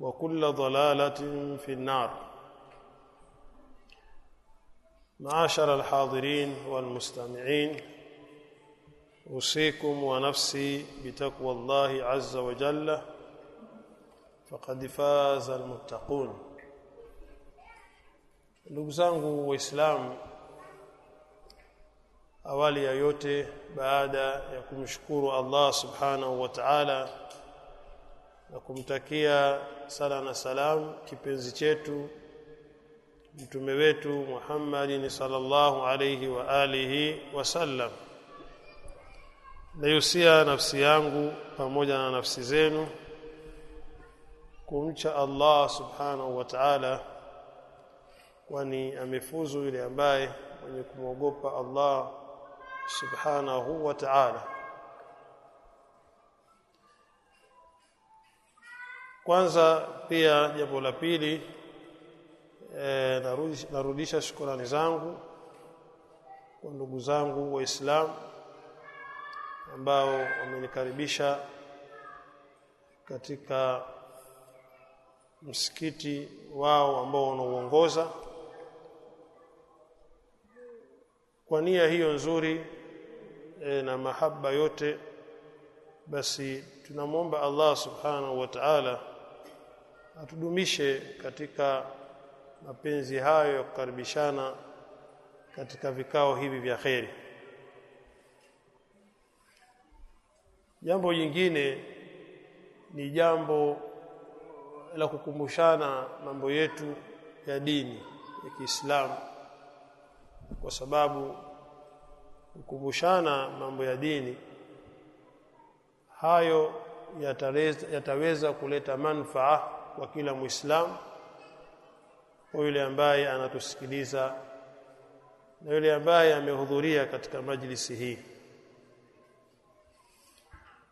وكل ضلالة في النار. معاشر الحاضرين والمستمعين أوصيكم ونفسي بتقوى الله عز وجل فقد فاز المتقون. لغزانغو وإسلام أولي يوتي بعد يكون شكور الله سبحانه وتعالى na kumtakia sala na salam kipenzi chetu mtume wetu Muhammadin sallallahu alayhi wa alihi wasallam nayusia nafsi yangu pamoja na nafsi zenu kumcha Allah subhanahu wa ta'ala kwani amefuzu yule ambaye mwenye kumwogopa Allah subhanahu wa ta'ala kwanza pia jambo la pili e, narudisha, narudisha shukrani zangu kwa ndugu zangu waislamu ambao wamenikaribisha katika msikiti wao ambao wanauongoza. Kwa nia hiyo nzuri e, na mahaba yote basi tunamwomba Allah subhanahu wa ta'ala atudumishe katika mapenzi hayo ya kukaribishana katika vikao hivi vya kheri. Jambo jingine ni jambo la kukumbushana mambo yetu ya dini ya Kiislamu kwa sababu kukumbushana mambo ya dini hayo yataweza, kuleta manufaa kwa kila muislamu kwa yule ambaye anatusikiliza na yule ambaye amehudhuria katika majlisi hii.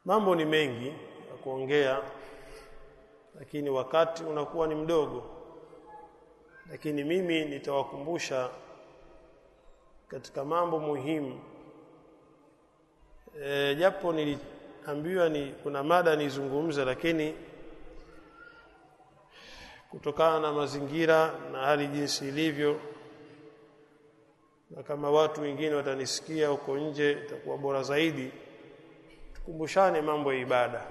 Mambo ni mengi ya kuongea lakini wakati unakuwa ni mdogo lakini mimi nitawakumbusha katika mambo muhimu. E, japo niliambiwa ni kuna mada nizungumze lakini kutokana na mazingira na hali jinsi ilivyo. Na kama watu wengine watanisikia huko nje itakuwa bora zaidi. Tukumbushane mambo ya ibada.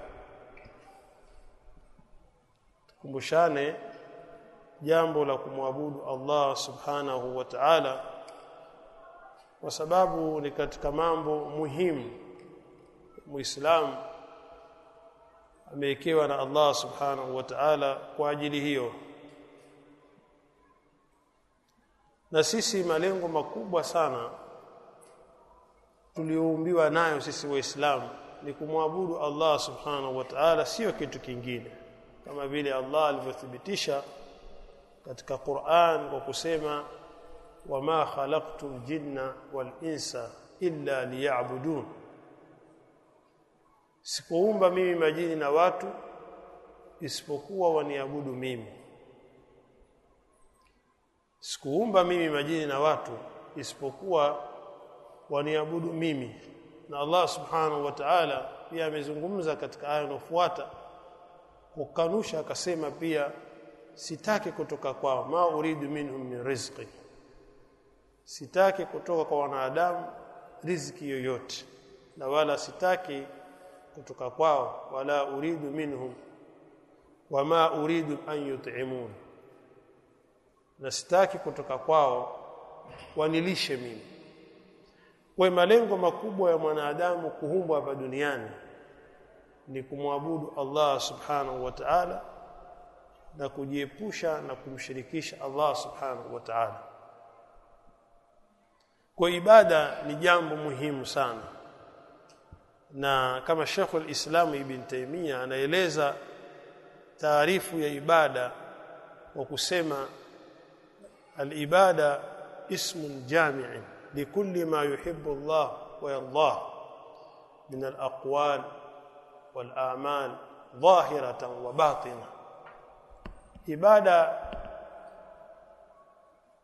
Tukumbushane jambo la kumwabudu Allah subhanahu wa ta'ala kwa sababu ni katika mambo muhimu muislamu amewekewa na Allah subhanahu wa ta'ala kwa ajili hiyo. Na sisi malengo makubwa sana tulioumbiwa nayo sisi waislamu ni kumwabudu Allah subhanahu wa ta'ala sio kitu kingine. Kama vile Allah alivyothibitisha katika Qur'an kwa kusema wama khalaqtul jinna wal insa illa liya'budun sikuumba mimi majini na watu isipokuwa waniabudu mimi. Sikuumba mimi majini na watu isipokuwa waniabudu mimi. Na Allah subhanahu wa ta'ala pia amezungumza katika aya inayofuata kukanusha akasema pia sitaki kutoka kwao ma uridu minhum min rizqi. Sitaki kutoka kwa wanadamu riziki yoyote na wala sitaki kutoka kwao wala uridu minhum wama uridu an yut'imun. Nastaki kutoka kwao wanilishe mimi. Kwa malengo makubwa ya mwanadamu kuumbwa hapa duniani ni kumwabudu Allah subhanahu wa ta'ala na kujiepusha na kumshirikisha Allah subhanahu wa ta'ala. Kwa ibada ni jambo muhimu sana na kama Sheikh al-Islam Ibn Taymiyyah anaeleza taarifu ya ibada wa kusema al-ibada ismun jami'in likulli ma yuhibbu Allah wa yardah min al-aqwal wal-a'mal dhahiratan wa batina. Ibada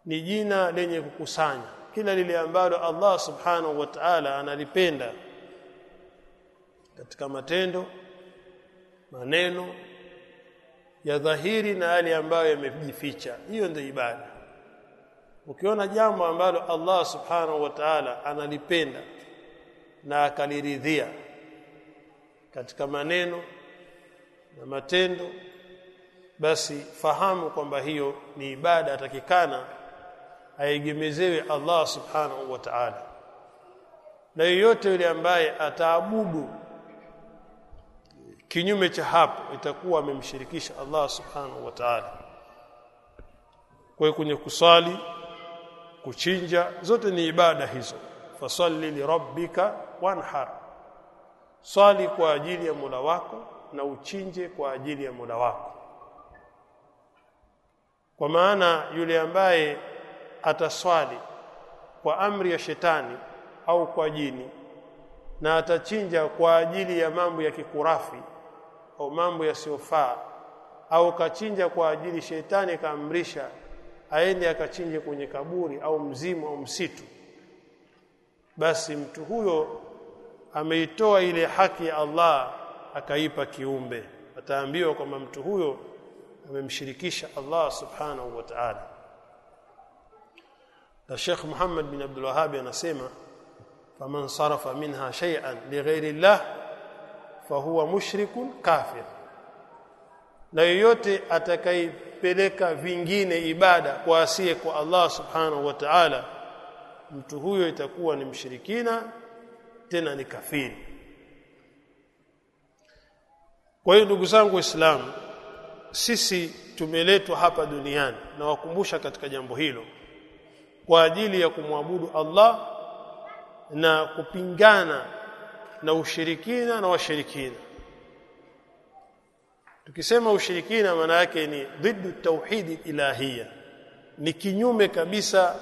ni jina lenye kukusanya. Kila lile ambalo Allah subhanahu wa ta'ala analipenda katika matendo maneno ya dhahiri na yale ambayo yamejificha. Hiyo ndio ibada. Ukiona jambo ambalo Allah subhanahu wa ta'ala analipenda na akaliridhia katika maneno na matendo basi fahamu kwamba hiyo ni ibada atakikana aegemezewe Allah subhanahu wa ta'ala. Na yeyote yule ambaye ataabudu kinyume cha hapo itakuwa amemshirikisha Allah subhanahu wa ta'ala. Kwa kwenye kusali kuchinja zote ni ibada hizo. Fasalli li rabbika wanhar. Swali kwa ajili ya Mola wako na uchinje kwa ajili ya Mola wako. Kwa maana yule ambaye ataswali kwa amri ya shetani au kwa jini na atachinja kwa ajili ya mambo ya kikurafi au mambo yasiyofaa au kachinja kwa ajili shetani kaamrisha aende akachinje kwenye kaburi au mzimu au msitu. Basi mtu huyo ameitoa ile haki ya Allah akaipa kiumbe. Ataambiwa kwamba mtu huyo amemshirikisha Allah subhanahu wa ta'ala. Na Sheikh Muhammad bin Abdul Wahhab anasema faman sarafa minha shay'an lighairi Allah fahuwa mushrikun kafir. Na yoyote atakayepeleka vingine ibada kwa asiye kwa Allah subhanahu wa ta'ala mtu huyo itakuwa ni mshirikina tena ni kafiri. Kwa hiyo ndugu zangu waislamu sisi tumeletwa hapa duniani na wakumbusha katika jambo hilo kwa ajili ya kumwabudu Allah na kupingana na ushirikina na washirikina. Tukisema ushirikina maana yake ni dhiddu tauhidi ilahia. Ni kinyume kabisa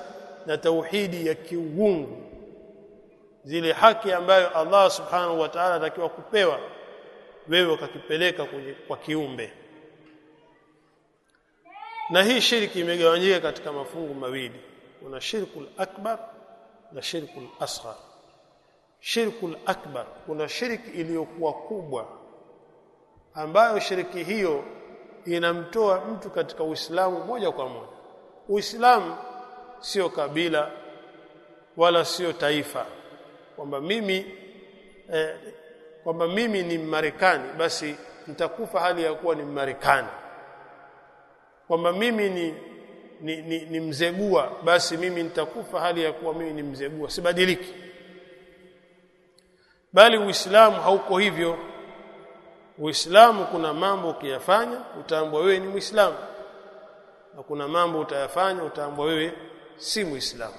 na tauhidi ya kiungu zile haki ambayo Allah subhanahu wa ta'ala atakiwa kupewa wewe ukakipeleka kwa kiumbe. Na hii shirki imegawanyika katika mafungu mawili. Kuna shirkul akbar na shirkul asghar shirkul akbar. Kuna shiriki iliyokuwa kubwa ambayo shiriki hiyo inamtoa mtu katika Uislamu moja kwa moja. Uislamu sio kabila wala sio taifa. Kwamba mimi eh, kwamba mimi ni Marekani basi nitakufa hali ya kuwa ni Marekani. Kwamba mimi ni ni, ni, ni mzegua basi mimi nitakufa hali ya kuwa mimi ni mzegua sibadiliki bali uislamu hauko hivyo. Uislamu kuna mambo ukiyafanya utaambwa wewe ni muislamu. Na kuna mambo utayafanya utaambwa wewe si muislamu.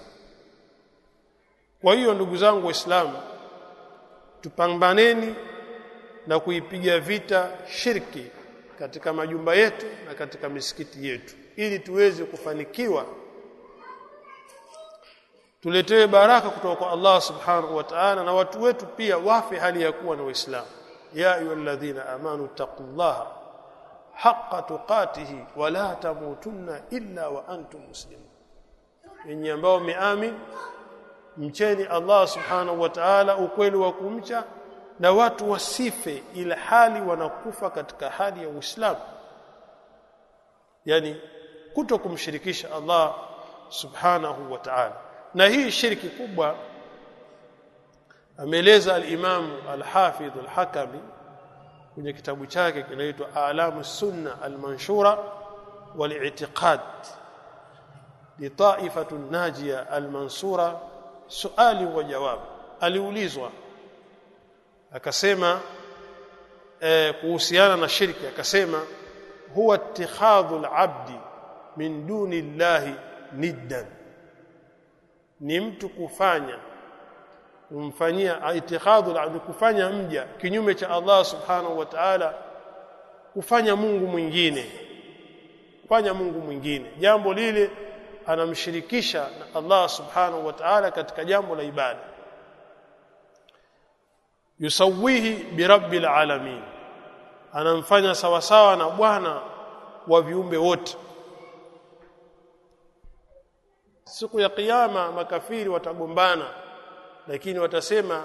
Kwa hiyo ndugu zangu waislamu tupambaneni na kuipiga vita shirki katika majumba yetu na katika misikiti yetu ili tuweze kufanikiwa tuletewe baraka kutoka kwa Allah subhanahu wa ta'ala na watu wetu pia wafe hali ya kuwa na waislamu. Ya ayyuhalladhina amanu taqullaha haqqa tuqatihi wa la tamutunna illa wa antum muslimun. Yenye ambao miamin mcheni Allah subhanahu wa ta'ala ukweli wa kumcha na watu wasife ila hali wanakufa katika hali ya Uislamu. Yani kuto kumshirikisha Allah subhanahu wa ta'ala na hii shirki kubwa ameeleza al-Imam al-Hafidh al-Hakami kwenye kitabu chake kinaitwa Alamu Sunna al-Manshura wal-I'tiqad li ta'ifatu an-najiya al-mansura suali wa jawab. Aliulizwa akasema eh, kuhusiana na shirki akasema huwa ittikhadhu al-abdi min duni llahi niddan ni mtu kufanya kumfanyia itikhadhu la kufanya mja kinyume cha Allah subhanahu wa ta'ala kufanya Mungu mwingine kufanya Mungu mwingine. Jambo lile anamshirikisha na Allah subhanahu wa ta'ala katika jambo la ibada. Yusawihi birabbil alamin. Anamfanya sawasawa na bwana wa viumbe wote siku ya kiyama makafiri watagombana lakini watasema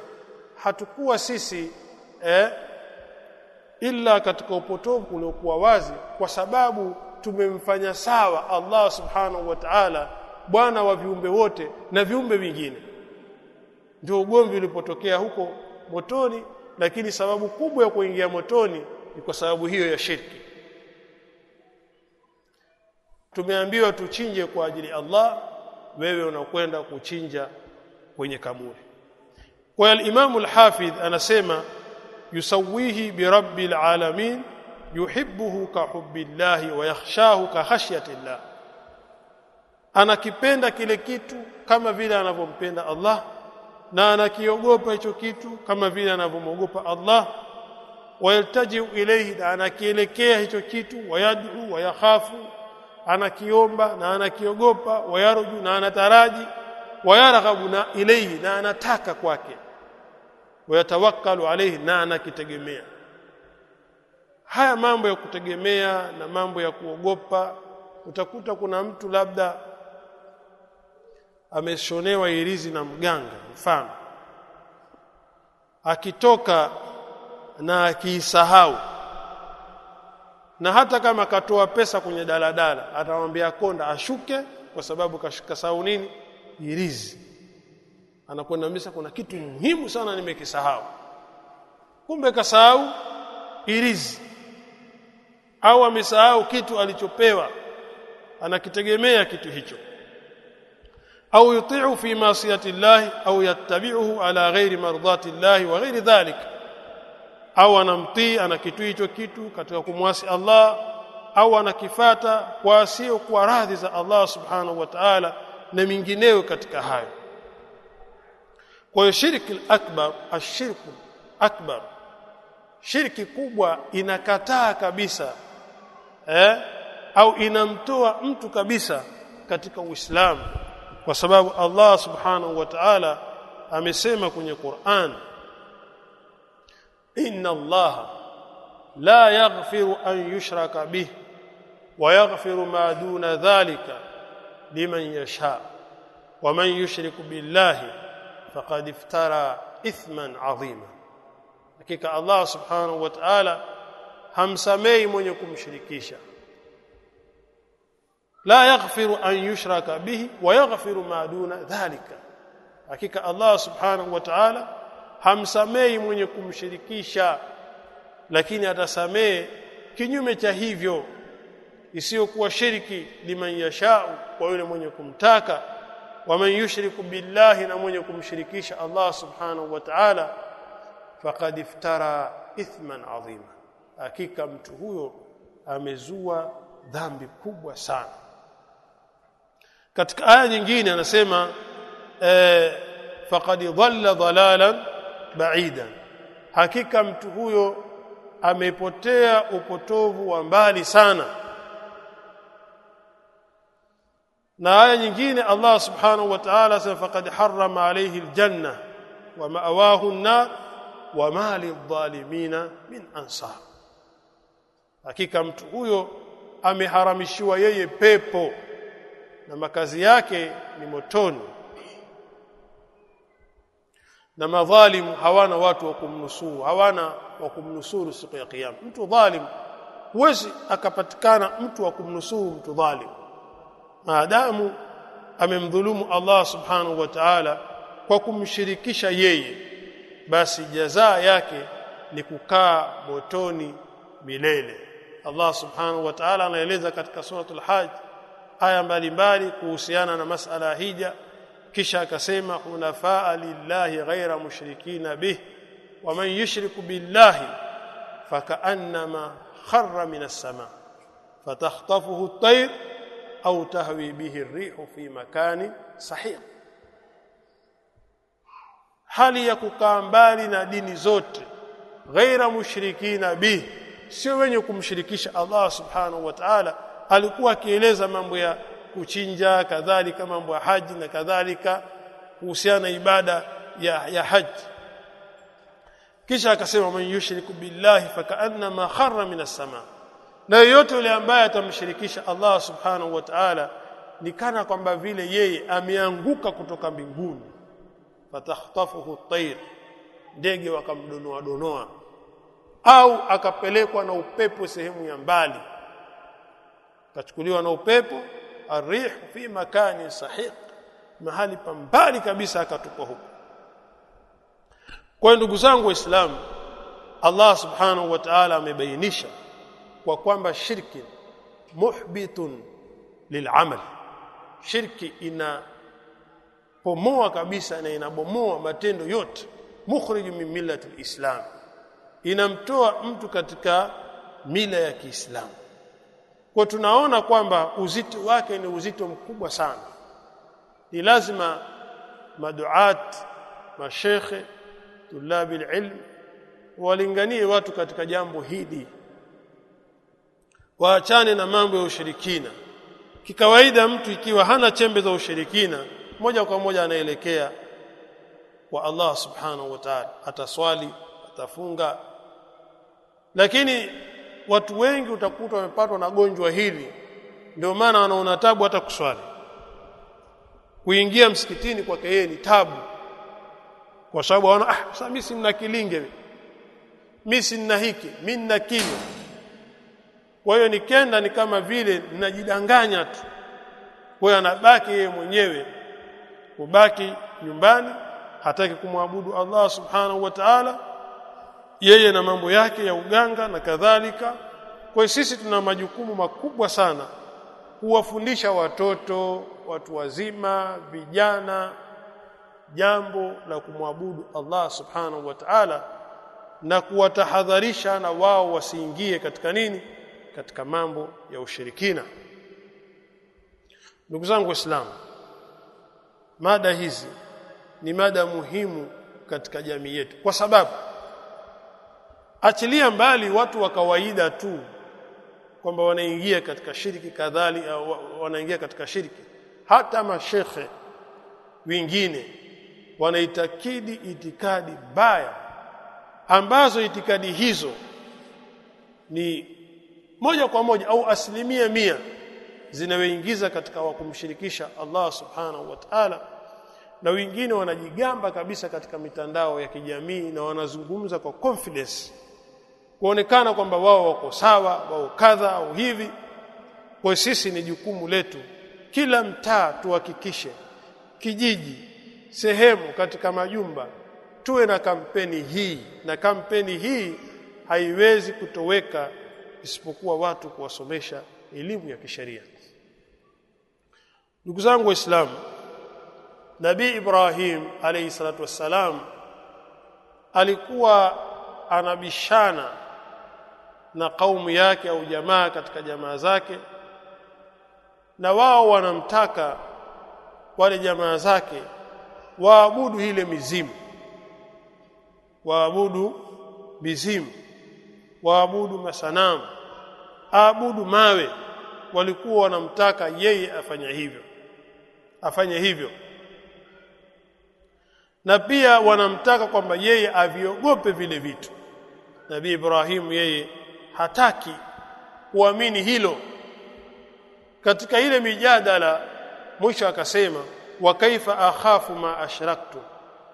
hatukuwa sisi eh, ila katika upotovu uliokuwa wazi kwa sababu tumemfanya sawa Allah subhanahu wa ta'ala bwana wa viumbe wote na viumbe vingine. Ndio ugomvi ulipotokea huko motoni lakini sababu kubwa ya kuingia motoni ni kwa sababu hiyo ya shirki. Tumeambiwa tuchinje kwa ajili ya Allah wewe unakwenda kuchinja kwenye kaburi. Kwa al-Imam al-Hafidh anasema yusawihi bi rabbil alamin yuhibbuhu ka hubbillahi wa yakhshahu ka khashyatillah anakipenda kile kitu kama vile anavyompenda Allah na anakiogopa hicho kitu kama vile anavyomwogopa Allah. Wa wayaltajiu ilayhi na anakielekea hicho kitu wayad'u wayakhafu anakiomba na anakiogopa wayaruju na anataraji wayarghabu na ilayhi na anataka kwake wayatawakkalu alayhi na anakitegemea. Haya mambo ya kutegemea na mambo ya kuogopa utakuta kuna mtu labda ameshonewa irizi na mganga mfano. Akitoka na akiisahau na hata kama katoa pesa kwenye daladala atamwambia konda ashuke kwa sababu kasahau nini? Irizi. Anakwenda misa kuna kitu muhimu sana nimekisahau. Kumbe kasahau irizi. Au amesahau kitu alichopewa. Anakitegemea kitu hicho. Au yuti'u fi ma'siyati llahi au yattabi'uhu ala ghairi mardati llahi wa ghairi dhalik au anamtii anakitii hicho kitu katika kumwasi Allah au anakifata kwa sio kwa radhi za Allah subhanahu wa ta'ala na mingineyo katika hayo. Kwa hiyo shirki akbar ashirku akbar. Shirki kubwa inakataa kabisa eh au inamtoa mtu kabisa katika Uislamu kwa sababu Allah subhanahu wa ta'ala amesema kwenye Qur'an inna Allah la yaghfiru an yushraka bih wa yaghfiru ma duna dhalika liman yasha wa man yushrik billahi faqad iftara ithman adhima hakika Allah subhanahu wa ta'ala hamsamei mwenye kumshirikisha. La yaghfiru an yushraka bihi wa yaghfiru ma duna dhalika. Hakika Allah subhanahu wa ta'ala hamsamei mwenye kumshirikisha lakini atasamee kinyume cha hivyo. Isiyokuwa shiriki liman yashau kwa yule mwenye kumtaka. Waman yushriku billahi na mwenye kumshirikisha Allah subhanahu wa ta'ala faqad iftara ithman adhima hakika mtu huyo amezua dhambi kubwa sana. Katika aya nyingine anasema eh, faqad dhalla dhalalan ba'idan hakika mtu huyo amepotea upotovu wa mbali sana. Na aya nyingine Allah subhanahu wa ta'ala sema faqad harrama alayhi aljanna wa ma'awahu an-nar wa ma lidh-dhalimina min ansar. Hakika mtu huyo ameharamishiwa yeye pepo na makazi yake ni motoni na madhalimu hawana watu wa kumnusuru hawana wa kumnusuru siku ya kiyama. Mtu dhalimu huwezi akapatikana mtu wa kumnusuru mtu dhalimu. Maadamu amemdhulumu Allah subhanahu wa ta'ala kwa kumshirikisha yeye basi jazaa yake ni kukaa motoni milele. Allah subhanahu wa ta'ala anaeleza katika suratul hajj aya mbalimbali kuhusiana na masala ya hija kisha akasema hunafaa lillahi ghaira mushrikina bih wa man yushriku billahi fakaannama kharra minas sama fatakhtafuhu at-tayr au tahwi bihi ar-rihu fi makani sahih. Hali ya kukaa mbali na dini zote ghaira mushrikina bih sio wenye kumshirikisha Allah subhanahu wa ta'ala alikuwa akieleza mambo ya kuchinja kadhalika mambo ya haji na kadhalika kuhusiana na ibada ya, ya haji. Kisha akasema man yushriku billahi fakaannama kharra minas sama na yeyote yule ambaye atamshirikisha Allah subhanahu wa ta'ala ni kana kwamba vile yeye ameanguka kutoka mbinguni. Fatakhtafuhu at-tayr ndege wakamdonoa donoa. Au akapelekwa na upepo sehemu ya mbali. Kachukuliwa na upepo arih fi makani sahih mahali pambali kabisa akatupwa huko. Kwa ndugu zangu waislamu Allah subhanahu wa ta'ala amebainisha kwa kwamba shirki muhbitun lil'amal. Shirki ina pomoa kabisa na inabomoa matendo yote mukhrij min millati alislam. Inamtoa mtu katika mila ya Kiislamu kwa tunaona kwamba uzito wake ni uzito mkubwa sana. Ni lazima maduat mashekhe tulabi ilm walinganie watu katika jambo hili. Waachane na mambo ya ushirikina. Kikawaida mtu ikiwa hana chembe za ushirikina moja kwa moja anaelekea kwa Allah subhanahu wa ta'ala. Ataswali atafunga. Lakini watu wengi utakuta wamepatwa na gonjwa hili. Ndio maana wanaona tabu hata kuswali. Kuingia msikitini kwake yeye ni tabu. Kwa sababu wana ah sasa mimi sina kilinge. Mimi sina hiki mimi nina kile. Kwa hiyo nikenda ni kama vile ninajidanganya tu. Kwa hiyo anabaki yeye mwenyewe. Kubaki nyumbani hataki kumwabudu Allah subhanahu wa ta'ala yeye na mambo yake ya uganga na kadhalika. Kwa sisi tuna majukumu makubwa sana kuwafundisha watoto watu wazima vijana jambo la kumwabudu Allah subhanahu wa ta'ala na kuwatahadharisha na wao wasiingie katika nini? Katika mambo ya ushirikina. Ndugu zangu waislamu mada hizi ni mada muhimu katika jamii yetu. Kwa sababu achilia mbali watu wa kawaida tu kwamba wanaingia katika shiriki kadhali wanaingia katika shiriki. Hata mashekhe wengine wanaitakidi itikadi baya ambazo itikadi hizo ni moja kwa moja au asilimia mia zinayoingiza katika wa kumshirikisha Allah subhanahu wa ta'ala. Na wengine wanajigamba kabisa katika mitandao ya kijamii na wanazungumza kwa confidence kuonekana kwamba wao wako sawa wao kadha au hivi. Kwa sisi ni jukumu letu kila mtaa tuhakikishe kijiji sehemu katika majumba tuwe na kampeni hii. Na kampeni hii haiwezi kutoweka isipokuwa watu kuwasomesha elimu ya kisheria. Ndugu zangu waislamu nabii Ibrahim alayhi salatu wassalam alikuwa anabishana na kaumu yake au jamaa katika jamaa zake na wao wanamtaka wale jamaa zake waabudu ile mizimu. Waabudu mizimu waabudu masanamu aabudu mawe. Walikuwa wanamtaka yeye afanye hivyo afanye hivyo. Na pia wanamtaka kwamba yeye aviogope vile vitu. Nabii Ibrahimu yeye hataki kuamini hilo katika ile mijadala mwisho akasema wa kaifa akhafu ma ashraktum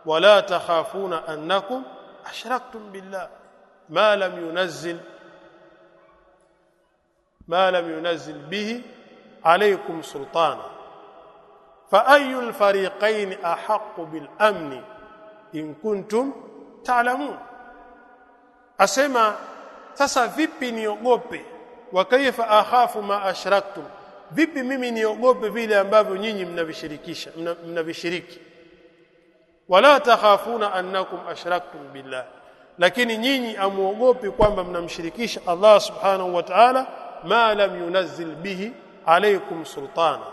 wala takhafuna annakum ashraktum billah ma lam yunazzil ما لم ينزل به عليكم سلطانا فأي الفريقين أحق بالأمن إن كنتم تعلمون أسمى sasa vipi niogope? Wa kaifa akhafu ma ashraktum? Vipi mimi niogope vile ambavyo nyinyi mnavishirikisha mnavishiriki? Wala takhafuna annakum ashraktum billah. Lakini nyinyi amuogopi kwamba mnamshirikisha Allah subhanahu wa ta'ala ma lam yunazzil bihi alaykum sultana.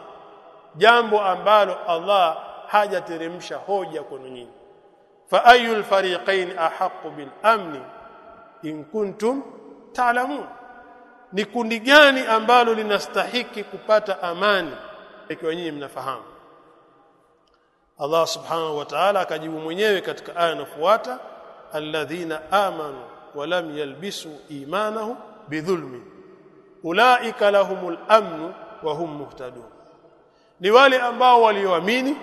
Jambo ambalo Allah hajateremsha hoja kwenu nyinyi. Fa ayul fariqain ahaqqu bil amni in kuntum ta'lamun. Ni kundi gani ambalo linastahiki kupata amani? Ikiwa nyinyi mnafahamu. Allah subhanahu wa ta'ala akajibu mwenyewe katika aya inayofuata alladhina amanu wa lam yalbisu imanahum bidhulmi ulaika lahumul amnu wa hum muhtadun. Ni wale ambao walioamini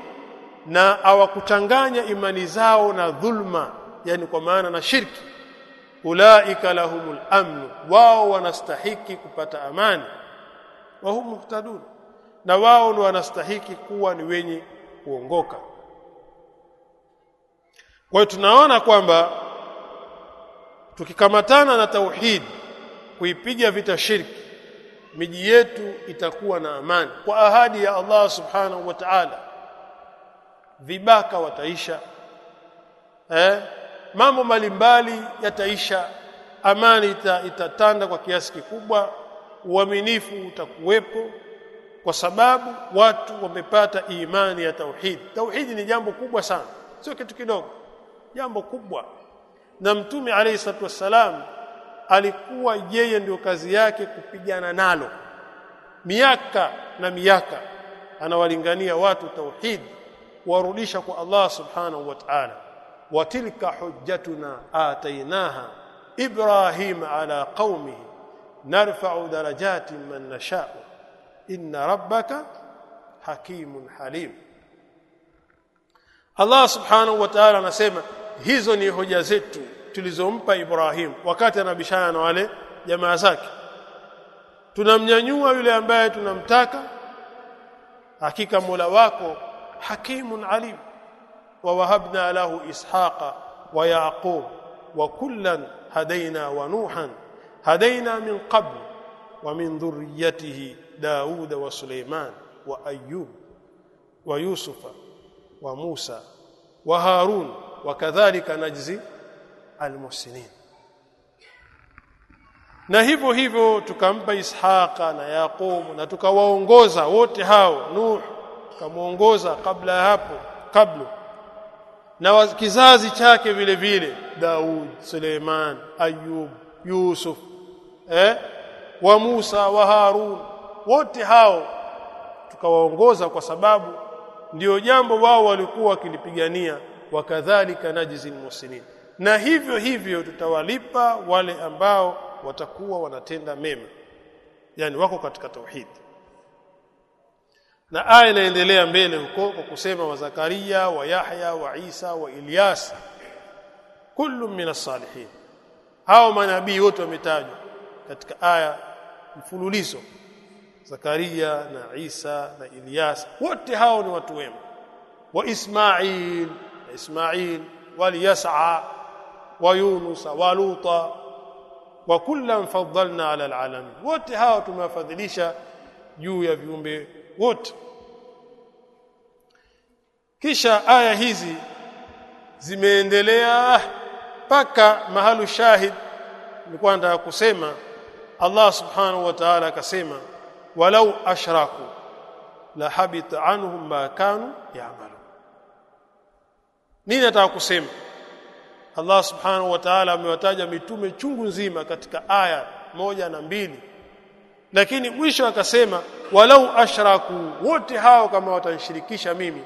na hawakuchanganya imani zao na dhulma yani kwa maana na shirki ulaika lahumul amn wao wanastahiki kupata amani wa hum muhtadun na wao ndio wanastahiki kuwa ni wenye kuongoka. Kwa hiyo tunaona kwamba tukikamatana na tauhid kuipiga vita shirki miji yetu itakuwa na amani. Kwa ahadi ya Allah subhanahu wa ta'ala vibaka wataisha eh mambo mbalimbali yataisha amani ita, itatanda kwa kiasi kikubwa uaminifu utakuwepo kwa sababu watu wamepata imani ya tauhid. Tauhid ni jambo kubwa sana sio kitu kidogo jambo kubwa. Na mtume alayhi salatu wassalam alikuwa yeye ndio kazi yake kupigana nalo miaka na miaka. Anawalingania watu tauhid kuwarudisha kwa Allah subhanahu wa ta'ala watilka hujjatuna atainaha ibrahim ala qaumihi narfa'u darajatin man nasha'u. Inna rabbaka hakimun halim. Allah subhanahu wa ta'ala anasema hizo ni hoja zetu tulizompa Ibrahim wakati anabishana na wale jamaa zake. Tunamnyanyua yule ambaye tunamtaka hakika Mola wako hakimun alim wa له إسحاق ويعقوب وكلا هدينا ونوحا هدينا من قبل ومن ذريته داود وسليمان وأيوب ويوسف وموسى وهارون وكذلك نجزي المحسنين na hivyo hivyo tukampa Ishaqa na Yaqubu na tukawaongoza wote hao Nuh tukamuongoza kabla hapo kabla na kizazi chake vile vile. Daud Suleiman Ayub Yusuf eh? wa Musa wa Harun. Wote hao tukawaongoza kwa sababu ndio jambo wao walikuwa wakilipigania. Wakadhalika najizi muslimin. na hivyo hivyo tutawalipa wale ambao watakuwa wanatenda mema. Yani wako katika tauhid na aya inaendelea mbele huko kwa kusema wa Zakaria wa Yahya wa Isa wa Ilyas kullu min as-salihin. Hao manabii wote wametajwa katika aya mfululizo. Zakaria na Isa na Ilyas wote hao ni watu wema. Wa Ismail Ismail waliyas'a wa Yunus wa Luta wa kullan faddalna ala alamin wote hao tumewafadhilisha juu ya viumbe wote. Kisha aya hizi zimeendelea mpaka mahalu shahid. Ni nataka kusema Allah subhanahu wa ta'ala akasema walau ashraku la habita anhum ma kanu ya'malu nini nataka kusema? Allah subhanahu wa ta'ala amewataja mitume chungu nzima katika aya moja na mbili lakini mwisho akasema walau ashraku wote hao kama watanishirikisha mimi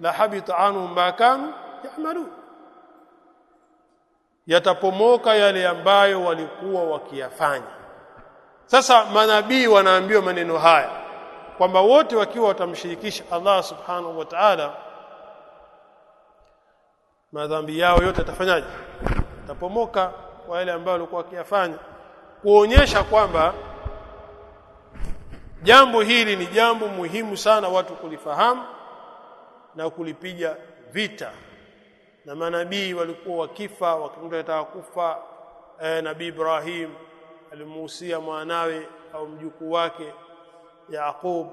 la habita anhum ma kanu ya'malun. Yatapomoka yale ambayo walikuwa wakiyafanya. Sasa manabii wanaambiwa maneno haya kwamba wote wakiwa watamshirikisha Allah subhanahu wa ta'ala madhambi yao yote yatafanyaje? Yatapomoka kwa yale ambayo walikuwa wakiyafanya kuonyesha kwamba jambo hili ni jambo muhimu sana watu kulifahamu na kulipiga vita. Na manabii walikuwa wakifa wakitaka kufa e, nabii Ibrahim alimuhusia mwanawe au mjukuu wake Yaqub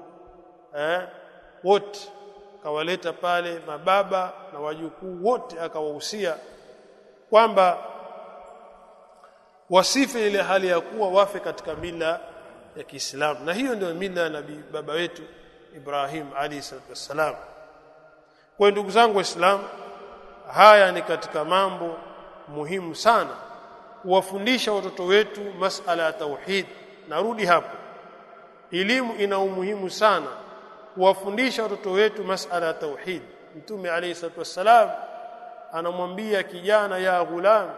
eh wote kawaleta pale mababa na wajukuu wote akawahusia kwamba wasife ile hali ya kuwa wafe katika mila ya Kiislamu. Na hiyo ndio mila ya nabii baba wetu Ibrahim alayhi salatu wassalam. Kwa ndugu zangu waislamu haya ni katika mambo muhimu sana kuwafundisha watoto wetu masala ya tauhid. Narudi hapo. Elimu ina umuhimu sana kuwafundisha watoto wetu masala ya tauhid. Mtume alayhi salatu wassalam anamwambia kijana ya ghulam